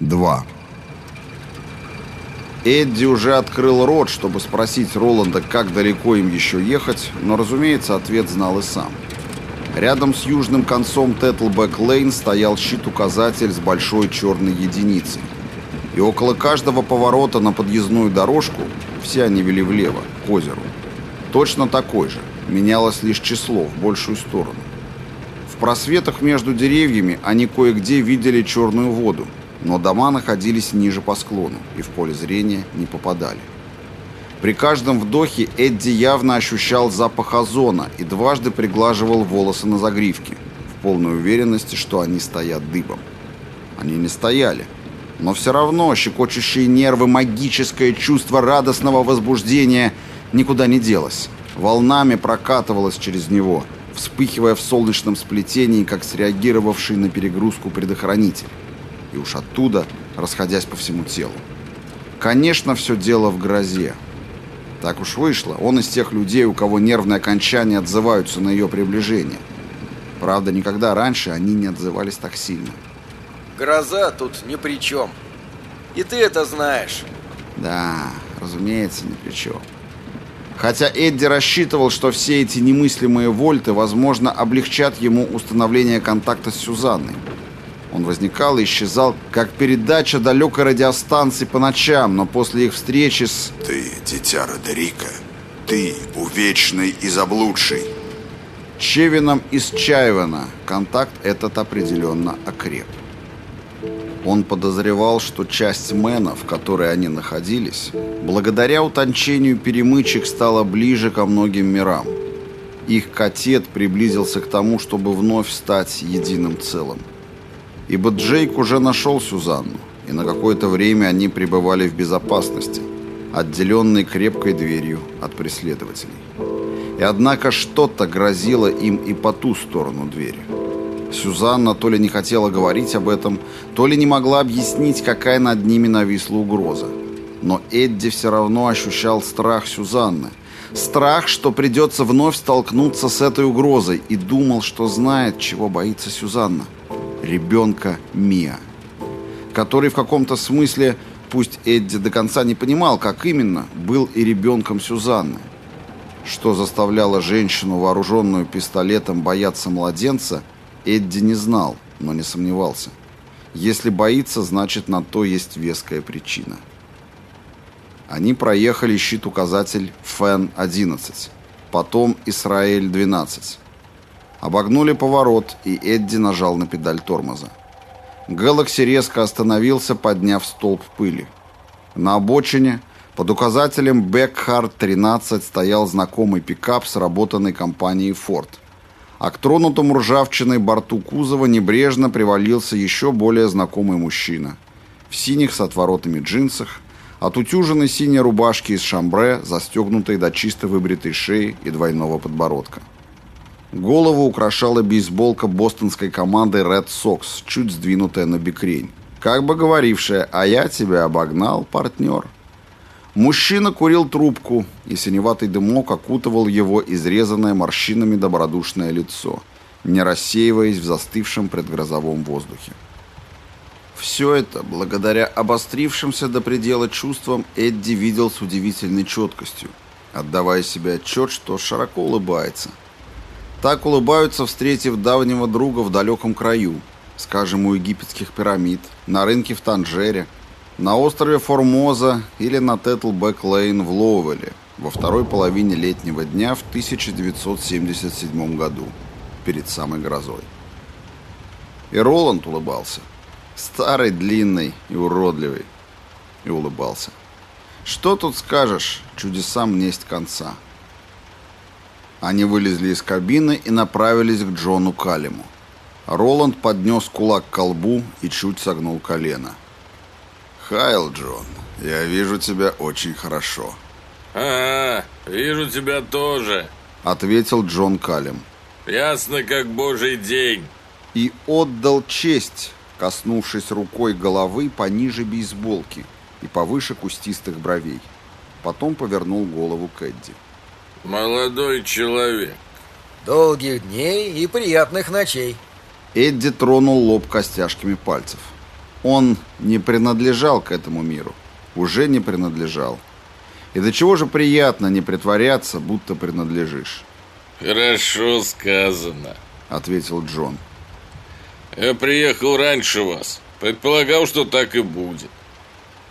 2. Эдди уже открыл рот, чтобы спросить Роланда, как далеко им еще ехать, но, разумеется, ответ знал и сам. Рядом с южным концом Тетлбэк-Лейн стоял щит-указатель с большой черной единицей. И около каждого поворота на подъездную дорожку, все они вели влево, к озеру, точно такой же, менялось лишь число в большую сторону. В просветах между деревьями они кое-где видели черную воду, но дома находились ниже по склону и в поле зрения не попадали. При каждом вдохе Эдди явно ощущал запах озона и дважды приглаживал волосы на загривке, в полной уверенности, что они стоят дыбом. Они не стояли, но все равно щекочущие нервы магическое чувство радостного возбуждения никуда не делось. Волнами прокатывалось через него – вспыхивая в солнечном сплетении, как среагировавший на перегрузку предохранитель, и уж оттуда расходясь по всему телу. Конечно, все дело в грозе. Так уж вышло, он из тех людей, у кого нервные окончания отзываются на ее приближение. Правда, никогда раньше они не отзывались так сильно. Гроза тут ни при чем. И ты это знаешь. Да, разумеется, ни при чем. Хотя Эдди рассчитывал, что все эти немыслимые вольты, возможно, облегчат ему установление контакта с Сюзанной. Он возникал и исчезал, как передача далекой радиостанции по ночам, но после их встречи с... «Ты, дитя Родерика, ты, увечный и заблудший». Чевином из Чаевана контакт этот определенно окреп. Он подозревал, что часть Мэна, в которой они находились, благодаря утончению перемычек стала ближе ко многим мирам. Их котет приблизился к тому, чтобы вновь стать единым целым. Ибо Джейк уже нашел Сюзанну, и на какое-то время они пребывали в безопасности, отделенной крепкой дверью от преследователей. И однако что-то грозило им и по ту сторону двери. Сюзанна то ли не хотела говорить об этом, то ли не могла объяснить, какая над ними нависла угроза. Но Эдди все равно ощущал страх Сюзанны. Страх, что придется вновь столкнуться с этой угрозой, и думал, что знает, чего боится Сюзанна. Ребенка Мия. Который в каком-то смысле, пусть Эдди до конца не понимал, как именно, был и ребенком Сюзанны. Что заставляло женщину, вооруженную пистолетом, бояться младенца – Эдди не знал, но не сомневался. Если боится, значит на то есть веская причина. Они проехали щит-указатель ФЭН-11, потом Исраэль-12. Обогнули поворот, и Эдди нажал на педаль тормоза. Гэлакси резко остановился, подняв столб пыли. На обочине, под указателем Бекхард-13, стоял знакомый пикап, сработанный компанией «Форд» а к тронутому ржавчиной борту кузова небрежно привалился еще более знакомый мужчина. В синих с отворотами джинсах, отутюженной синей рубашке из шамбре, застегнутой до чисто выбритой шеи и двойного подбородка. Голову украшала бейсболка бостонской команды Red Sox, чуть сдвинутая на бикрень, как бы говорившая «А я тебя обогнал, партнер». Мужчина курил трубку, и синеватый дымок окутывал его изрезанное морщинами добродушное лицо, не рассеиваясь в застывшем предгрозовом воздухе. Все это, благодаря обострившимся до предела чувствам, Эдди видел с удивительной четкостью, отдавая себе отчет, что широко улыбается. Так улыбаются, встретив давнего друга в далеком краю, скажем, у египетских пирамид, на рынке в Танжере, на острове Формоза или на Тетлбэк-Лейн в Лоуэле во второй половине летнего дня в 1977 году, перед самой грозой. И Роланд улыбался. Старый, длинный и уродливый. И улыбался. Что тут скажешь, чудесам несть конца. Они вылезли из кабины и направились к Джону Калиму. Роланд поднес кулак к колбу и чуть согнул колено. — Хайл, Джон, я вижу тебя очень хорошо. А, вижу тебя тоже, ответил Джон Калем. Ясно, как божий день. И отдал честь, коснувшись рукой головы пониже бейсболки и повыше кустистых бровей. Потом повернул голову к Эдди. Молодой человек. Долгих дней и приятных ночей. Эдди тронул лоб костяшками пальцев. Он не принадлежал к этому миру. Уже не принадлежал. И до чего же приятно не притворяться, будто принадлежишь. «Хорошо сказано», — ответил Джон. «Я приехал раньше вас. Предполагал, что так и будет».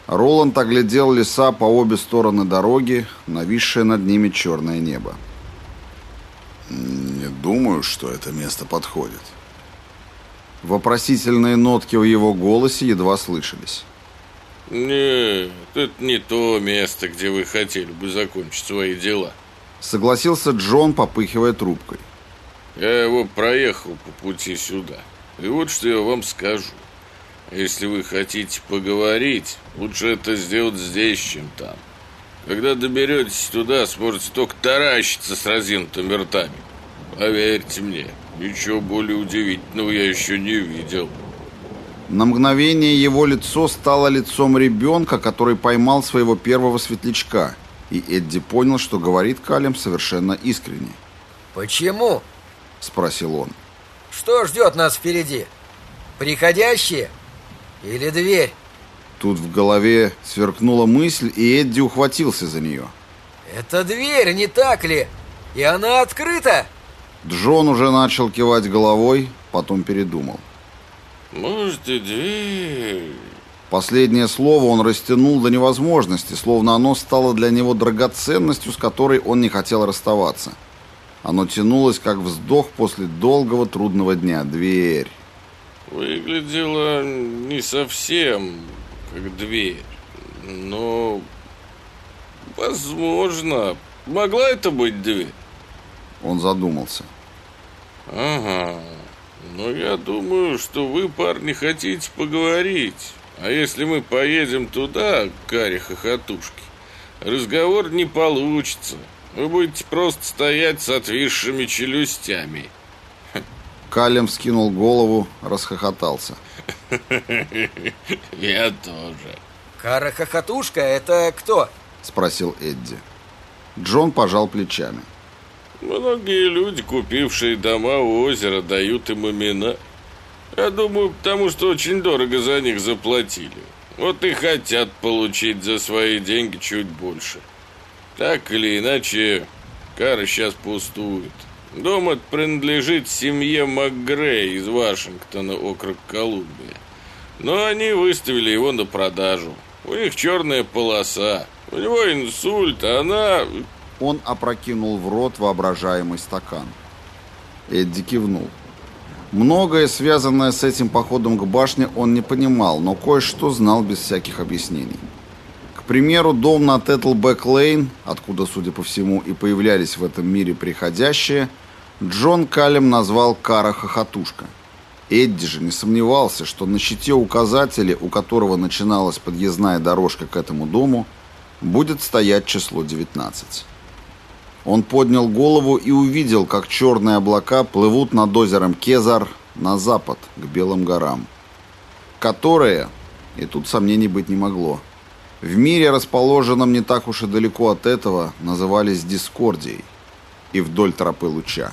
Роланд оглядел леса по обе стороны дороги, нависшее над ними черное небо. «Не думаю, что это место подходит». Вопросительные нотки в его голосе едва слышались. «Нет, это не то место, где вы хотели бы закончить свои дела», согласился Джон, попыхивая трубкой. «Я его проехал по пути сюда. И вот что я вам скажу. Если вы хотите поговорить, лучше это сделать здесь, чем там. Когда доберетесь туда, сможете только таращиться с разинутыми ртами. Поверьте мне, ничего более удивительного я еще не видел». На мгновение его лицо стало лицом ребенка, который поймал своего первого светлячка, и Эдди понял, что говорит Калем совершенно искренне. «Почему?» — спросил он. «Что ждет нас впереди? Приходящие? Или дверь?» Тут в голове сверкнула мысль, и Эдди ухватился за нее. «Это дверь, не так ли? И она открыта?» Джон уже начал кивать головой, потом передумал. «Может, и дверь...» Последнее слово он растянул до невозможности, словно оно стало для него драгоценностью, с которой он не хотел расставаться. Оно тянулось, как вздох после долгого трудного дня. Дверь. Выглядело не совсем как дверь, но... Возможно, могла это быть дверь? Он задумался. Ага, но я думаю, что вы, парни, хотите поговорить. А если мы поедем туда, к Каре Хохотушке, разговор не получится. Вы будете просто стоять с отвисшими челюстями. Калем скинул голову, расхохотался. Я тоже. Кара Хохотушка — это кто? Спросил Эдди. Джон пожал плечами. Многие люди, купившие дома у озера, дают им имена. Я думаю, потому что очень дорого за них заплатили. Вот и хотят получить за свои деньги чуть больше. Так или иначе, Кара сейчас пустует. Дом этот принадлежит семье МакГрей из Вашингтона, округ Колумбия. Но они выставили его на продажу. У них черная полоса. У него инсульт, а она... Он опрокинул в рот воображаемый стакан. Эдди кивнул. Многое, связанное с этим походом к башне, он не понимал, но кое-что знал без всяких объяснений. К примеру, дом на Теттлбэк-Лейн, откуда, судя по всему, и появлялись в этом мире приходящие, Джон Калем назвал Кара Хохотушка. Эдди же не сомневался, что на щите указателя, у которого начиналась подъездная дорожка к этому дому, будет стоять число 19. Он поднял голову и увидел, как черные облака плывут над озером Кезар на запад, к Белым горам. Которые, и тут сомнений быть не могло, в мире, расположенном не так уж и далеко от этого, назывались Дискордией и вдоль тропы луча.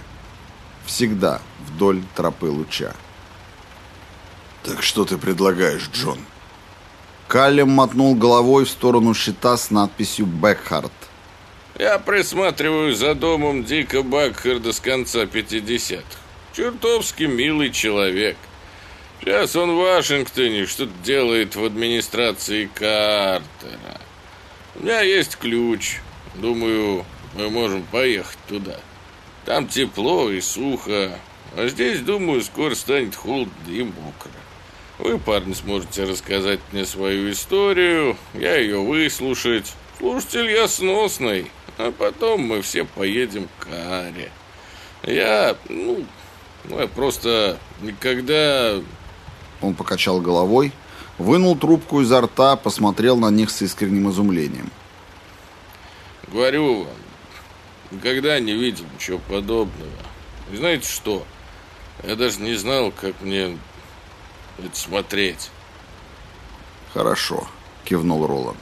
Всегда вдоль тропы луча. «Так что ты предлагаешь, Джон?» Каллем мотнул головой в сторону щита с надписью «Бэкхарт». Я присматриваю за домом Дика Бакхарда с конца 50-х. Чертовски милый человек. Сейчас он в Вашингтоне что-то делает в администрации Картера. У меня есть ключ. Думаю, мы можем поехать туда. Там тепло и сухо. А здесь, думаю, скоро станет холодно и мокро. Вы, парни, сможете рассказать мне свою историю, я ее выслушать. Слушатель я сносный, а потом мы все поедем к Аре. Я, ну, ну, я просто никогда... Он покачал головой, вынул трубку изо рта, посмотрел на них с искренним изумлением. Говорю вам, никогда не видел ничего подобного. И знаете что? Я даже не знал, как мне это смотреть. Хорошо, кивнул Роланд.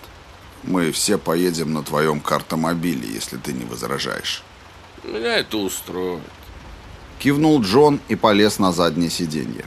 Мы все поедем на твоем картомобиле, если ты не возражаешь. Меня это устроит. Кивнул Джон и полез на заднее сиденье.